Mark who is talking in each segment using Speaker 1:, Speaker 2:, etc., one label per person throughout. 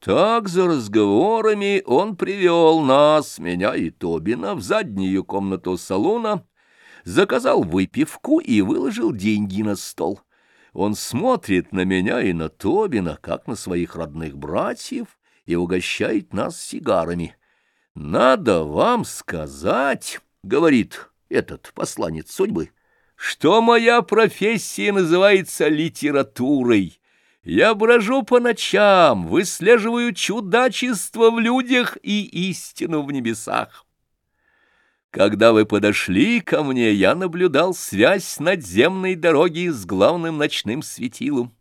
Speaker 1: Так за разговорами он привел нас, меня и Тобина, в заднюю комнату салона, заказал выпивку и выложил деньги на стол. Он смотрит на меня и на Тобина, как на своих родных братьев, и угощает нас сигарами. «Надо вам сказать, — говорит этот посланец судьбы, — что моя профессия называется литературой». Я брожу по ночам, выслеживаю чудачество в людях и истину в небесах. Когда вы подошли ко мне, я наблюдал связь надземной дороги с главным ночным светилом.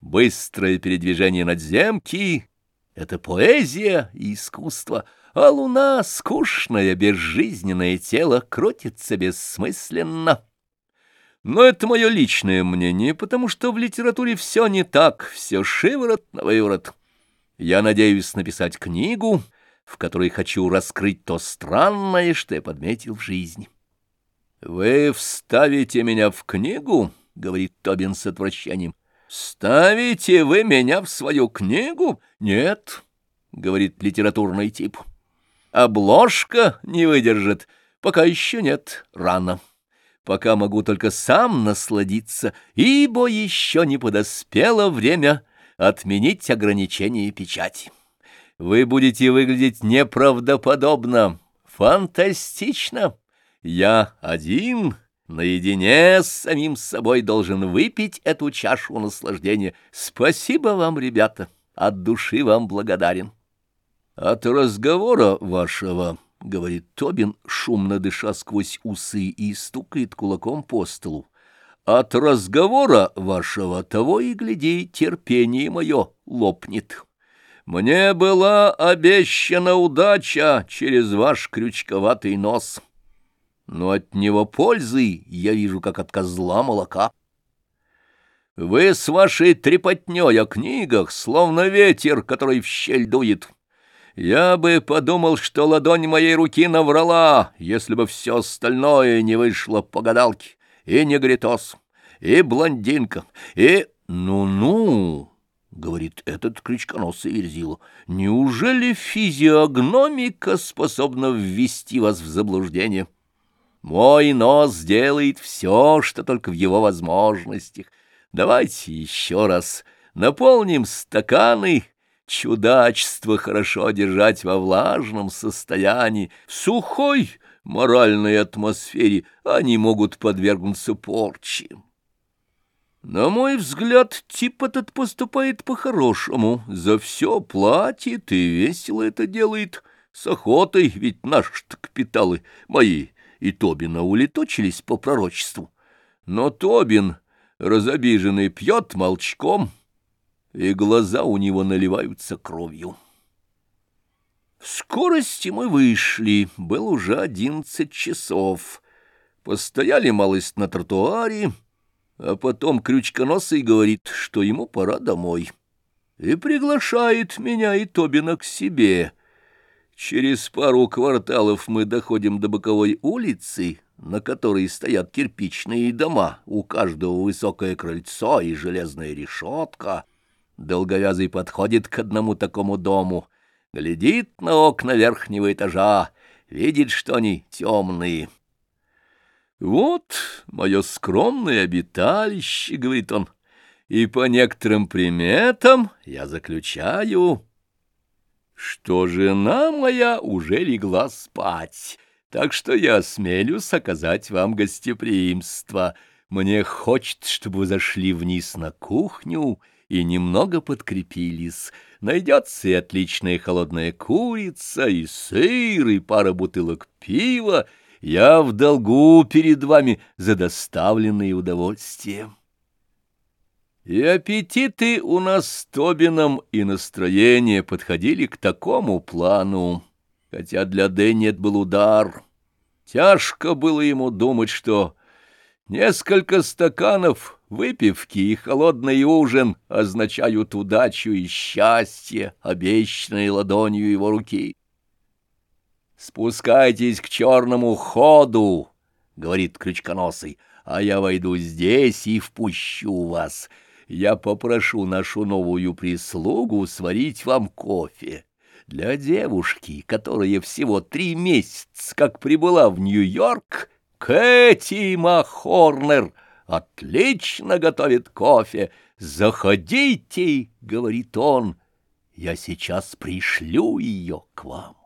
Speaker 1: Быстрое передвижение надземки — это поэзия и искусство, а луна, скучное, безжизненное тело, крутится бессмысленно. Но это мое личное мнение, потому что в литературе все не так, все шиворот на выворот. Я надеюсь написать книгу, в которой хочу раскрыть то странное, что я подметил в жизни. «Вы вставите меня в книгу?» — говорит Тобин с отвращением. «Ставите вы меня в свою книгу?» «Нет», — говорит литературный тип. «Обложка не выдержит. Пока еще нет. Рано» пока могу только сам насладиться, ибо еще не подоспело время отменить ограничение печати. Вы будете выглядеть неправдоподобно, фантастично. Я один, наедине с самим собой, должен выпить эту чашу наслаждения. Спасибо вам, ребята, от души вам благодарен. От разговора вашего... — говорит Тобин, шумно дыша сквозь усы и стукает кулаком по столу. «От разговора вашего того и гляди, терпение мое лопнет. Мне была обещана удача через ваш крючковатый нос, но от него пользы я вижу, как от козла молока». Вы с вашей трепотней о книгах, словно ветер, который в щель дует. Я бы подумал, что ладонь моей руки наврала, если бы все остальное не вышло по гадалке. И негритос, и блондинка, и... Ну-ну, — говорит этот крючконосый Верзилу, — неужели физиогномика способна ввести вас в заблуждение? Мой нос делает все, что только в его возможностях. Давайте еще раз наполним стаканы Чудачество хорошо держать во влажном состоянии, в сухой моральной атмосфере они могут подвергнуться порче. На мой взгляд, тип этот поступает по-хорошему, за все платит и весело это делает, с охотой, ведь наши-то капиталы мои и Тобина улетучились по пророчеству. Но Тобин, разобиженный, пьет молчком — и глаза у него наливаются кровью. В скорости мы вышли, было уже одиннадцать часов. Постояли малость на тротуаре, а потом Крючконосый говорит, что ему пора домой, и приглашает меня и Тобина к себе. Через пару кварталов мы доходим до боковой улицы, на которой стоят кирпичные дома, у каждого высокое крыльцо и железная решетка — Долговязый подходит к одному такому дому, глядит на окна верхнего этажа, видит, что они темные. «Вот мое скромное обиталище», — говорит он, — «и по некоторым приметам я заключаю, что жена моя уже легла спать, так что я осмелюсь оказать вам гостеприимство. Мне хочется, чтобы вы зашли вниз на кухню» и немного подкрепились. Найдется и отличная холодная курица, и сыр, и пара бутылок пива. Я в долгу перед вами за доставленные удовольствия. И аппетиты у нас с Тобином и настроение подходили к такому плану, хотя для Дэнни это был удар. Тяжко было ему думать, что несколько стаканов Выпивки и холодный ужин означают удачу и счастье, обещанные ладонью его руки. «Спускайтесь к черному ходу», — говорит Крючконосый, — «а я войду здесь и впущу вас. Я попрошу нашу новую прислугу сварить вам кофе. Для девушки, которая всего три месяца как прибыла в Нью-Йорк, Кэти Махорнер отлично готовит кофе. Заходите, — говорит он, — я сейчас пришлю ее к вам.